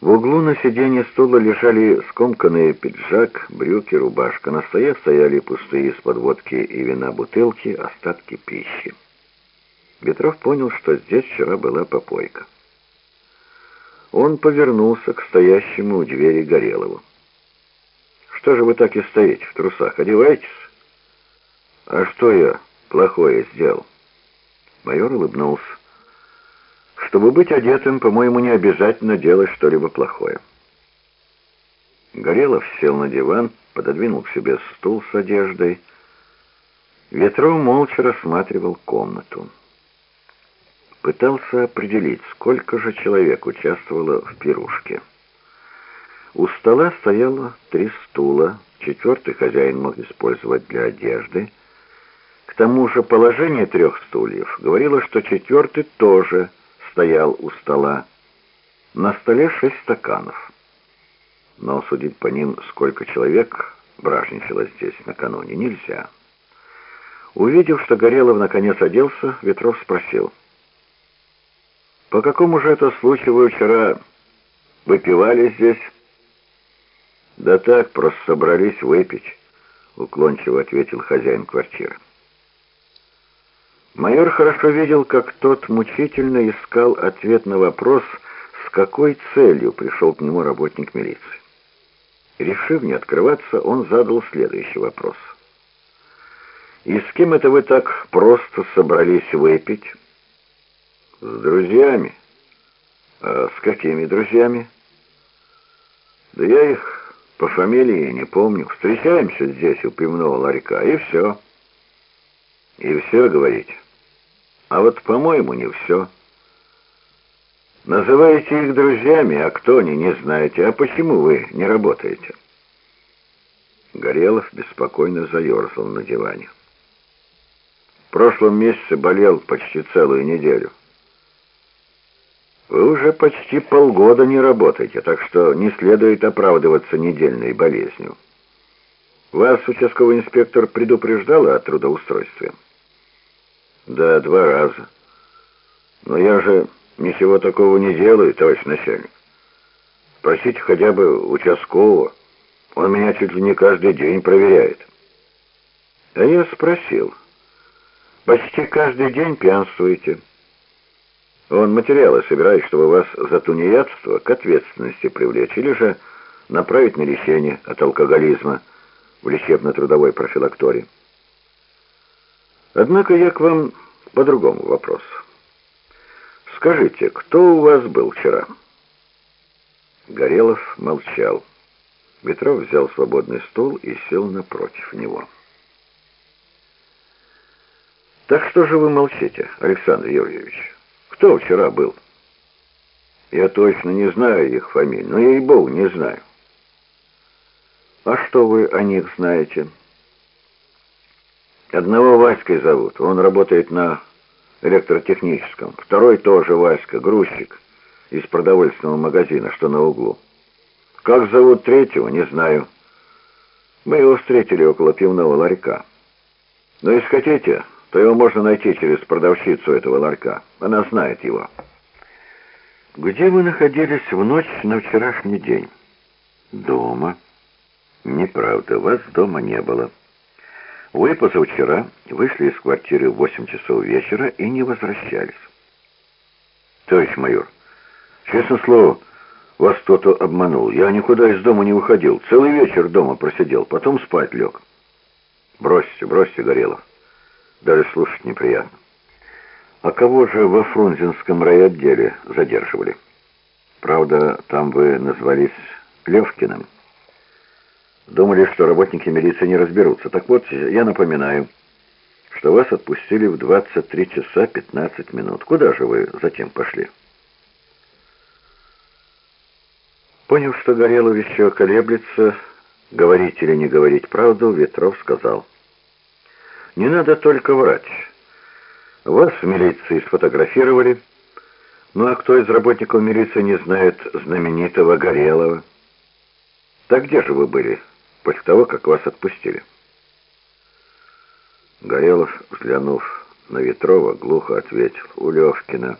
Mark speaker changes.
Speaker 1: В углу на сиденье стула лежали скомканные пиджак, брюки, рубашка. На столе стояли пустые из-под водки и вина бутылки, остатки пищи. Ветров понял, что здесь вчера была попойка. Он повернулся к стоящему у двери Горелову. «Что же вы так и стоите в трусах? Одевайтесь!» «А что я плохое сделал?» Майор улыбнулся. Чтобы быть одетым, по-моему, не обязательно делать что-либо плохое. Горелов сел на диван, пододвинул к себе стул с одеждой. Ветров молча рассматривал комнату. Пытался определить, сколько же человек участвовало в пирушке. У стола стояло три стула, четвертый хозяин мог использовать для одежды. К тому же положение трех стульев говорило, что четвертый тоже стоял у стола. На столе шесть стаканов. Но судить по ним, сколько человек бражничало здесь накануне, нельзя. Увидев, что Горелов наконец оделся, Ветров спросил. «По какому же это случаю вы вчера выпивали здесь?» «Да так, просто собрались выпить», — уклончиво ответил хозяин квартиры. Майор хорошо видел, как тот мучительно искал ответ на вопрос, с какой целью пришел к нему работник милиции. Решив не открываться, он задал следующий вопрос. «И с кем это вы так просто собрались выпить?» «С друзьями». «А с какими друзьями?» «Да я их по фамилии не помню. Встречаемся здесь у пивного ларька, и все». «И все, говорите?» А вот, по-моему, не все. Называете их друзьями, а кто они, не знаете. А почему вы не работаете? Горелов беспокойно заерзал на диване. В прошлом месяце болел почти целую неделю. Вы уже почти полгода не работаете, так что не следует оправдываться недельной болезнью. Вас участковый инспектор предупреждал о трудоустройстве? Да, два раза. Но я же ничего такого не делаю, товарищ начальник. Спросите хотя бы участкового. Он меня чуть ли не каждый день проверяет. А я спросил. Почти каждый день пьянствуете. Он материалы собирает, чтобы вас за тунеядство к ответственности привлечь, или же направить на лечение от алкоголизма в лечебно-трудовой профилактории. Однако я к вам по другому вопросу. Скажите, кто у вас был вчера? Горелов молчал. Ветров взял свободный стул и сел напротив него. «Так что же вы молчите, Александр Юрьевич? Кто вчера был?» «Я точно не знаю их фамилий, но я и богу не знаю». «А что вы о них знаете?» Одного Васькой зовут, он работает на электротехническом. Второй тоже Васька, грузчик из продовольственного магазина, что на углу. Как зовут третьего, не знаю. Мы его встретили около пивного ларька. Но если хотите, то его можно найти через продавщицу этого ларька. Она знает его. Где вы находились в ночь на вчерашний день? Дома. Неправда, вас дома не было. Вы позавчера вышли из квартиры в 8 часов вечера и не возвращались. Товарищ майор, честно слово, вас кто-то обманул. Я никуда из дома не выходил. Целый вечер дома просидел, потом спать лег. Бросьте, бросьте, Горелов. Даже слушать неприятно. А кого же во Фрунзенском райотделе задерживали? Правда, там вы назвались Левкиным. Думали, что работники милиции не разберутся. Так вот, я напоминаю, что вас отпустили в 23 часа 15 минут. Куда же вы затем пошли? Поняв, что Горелов еще колеблется, говорить или не говорить правду, Ветров сказал. «Не надо только врать. Вас в милиции сфотографировали. Ну а кто из работников милиции не знает знаменитого Горелова? Так где же вы были?» После того, как вас отпустили. Горелов, взглянув на Ветрова, глухо ответил, «У Левкина».